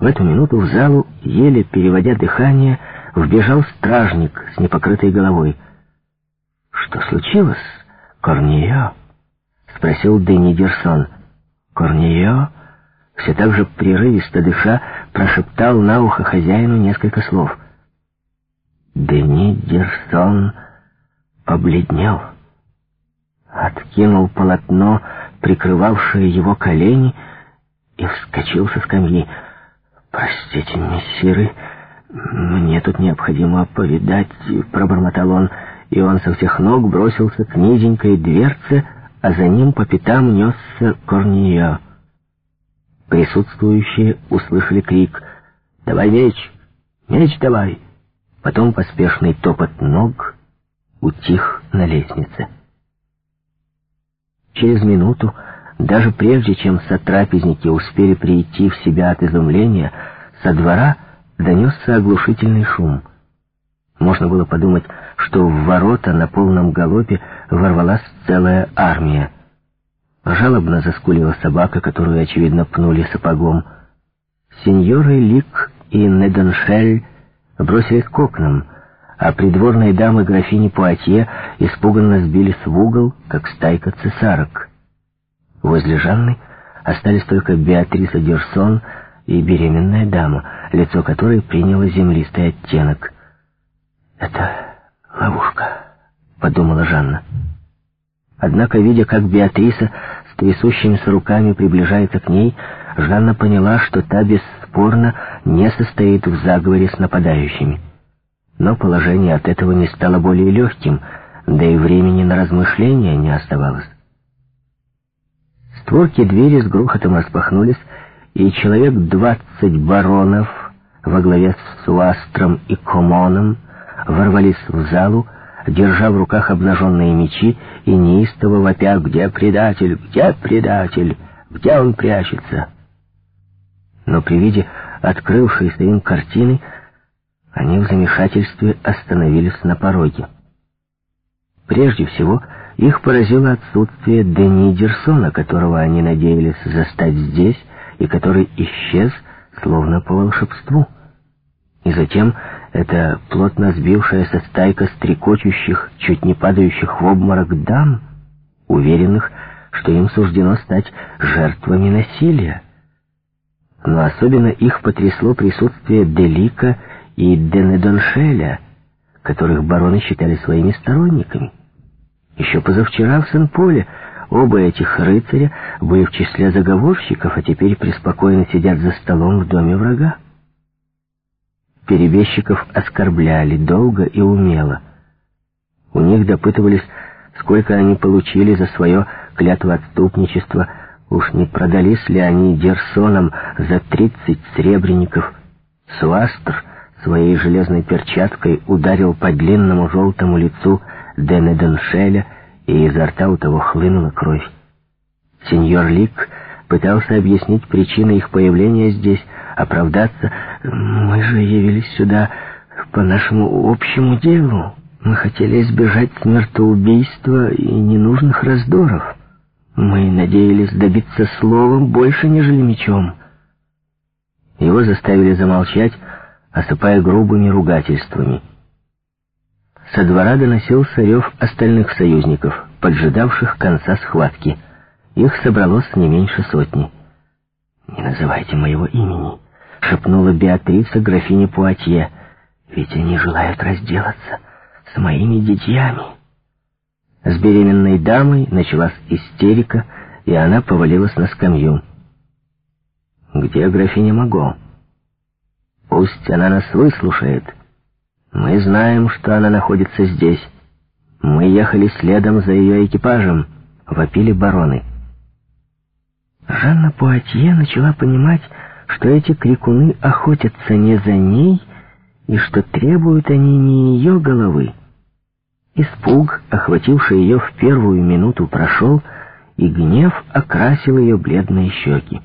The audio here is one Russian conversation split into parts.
В эту минуту в залу, еле переводя дыхание, вбежал стражник с непокрытой головой. «Что случилось, Корнео?» — спросил Дени Дерсон. Корнео, все так же прерывисто дыша, прошептал на ухо хозяину несколько слов. Дени Дерсон побледнел, откинул полотно, прикрывавшее его колени, и вскочил со скамьи. «Простите, мессиры, мне тут необходимо повидать», — пробормотал он, и он со всех ног бросился к низенькой дверце, а за ним по пятам несся Корнио. Присутствующие услышали крик «Давай меч! Меч давай!» Потом поспешный топот ног утих на лестнице. Через минуту, даже прежде чем сотрапезники успели прийти в себя от изумления, со двора донесся оглушительный шум. Можно было подумать, что в ворота на полном галопе ворвалась целая армия. Жалобно заскулила собака, которую, очевидно, пнули сапогом. Сеньоры Лик и Неденшель бросились к окнам, а придворные дамы графини Пуатье испуганно сбились в угол, как стайка цесарок. Возле Жанны остались только Беатриса Дерсон и беременная дама, лицо которой приняло землистый оттенок. «Это ловушка», — подумала Жанна. Однако, видя, как Беатриса с трясущимися руками приближается к ней, Жанна поняла, что та бесспорно не состоит в заговоре с нападающими. Но положение от этого не стало более легким, да и времени на размышления не оставалось. Створки двери с грохотом распахнулись, и человек двадцать баронов во главе с Суастром и Комоном ворвались в залу, держа в руках обнаженные мечи и неистово вопя «Где предатель? Где предатель? Где он прячется?» Но при виде открывшейся им картины они в замешательстве остановились на пороге. Прежде всего, их поразило отсутствие Дени Дерсона, которого они надеялись застать здесь, и который исчез, словно по волшебству. И затем эта плотно сбившаяся стайка стрекочущих, чуть не падающих в обморок дам, уверенных, что им суждено стать жертвами насилия. Но особенно их потрясло присутствие Делика и Денедоншеля, которых бароны считали своими сторонниками. Еще позавчера в Сен-Поле оба этих рыцаря были в числе заговорщиков, а теперь преспокойно сидят за столом в доме врага. Перебежчиков оскорбляли долго и умело. У них допытывались, сколько они получили за свое клятвоотступничество, уж не продались ли они Дерсоном за тридцать сребреников. Суастр своей железной перчаткой ударил по длинному желтому лицу Денеденшеля, и изо рта у того хлынула кровь. Сеньор Лик пытался объяснить причины их появления здесь, оправдаться. Мы же явились сюда по нашему общему делу. Мы хотели избежать смертоубийства и ненужных раздоров. Мы надеялись добиться словом больше, нежели мечом. Его заставили замолчать, осыпая грубыми ругательствами. Со двора доносился рев остальных союзников, поджидавших конца схватки. Их собралось не меньше сотни. «Не называйте моего имени», — шепнула Беатриса графине Пуатье, «ведь они желают разделаться с моими детьями». С беременной дамой началась истерика, и она повалилась на скамью. «Где графиня Маго?» «Пусть она нас выслушает. Мы знаем, что она находится здесь. Мы ехали следом за ее экипажем», — вопили бароны. Жанна Пуатье начала понимать, что эти крикуны охотятся не за ней, и что требуют они не ее головы. Испуг, охвативший ее в первую минуту, прошел, и гнев окрасил ее бледные щеки.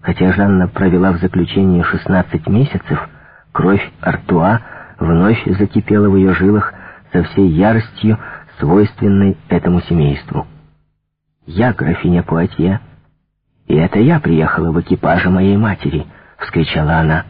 Хотя Жанна провела в заключении 16 месяцев, кровь Артуа вновь закипела в ее жилах со всей яростью, свойственной этому семейству. «Я, графиня Пуатье, и это я приехала в экипаже моей матери», вскричала она.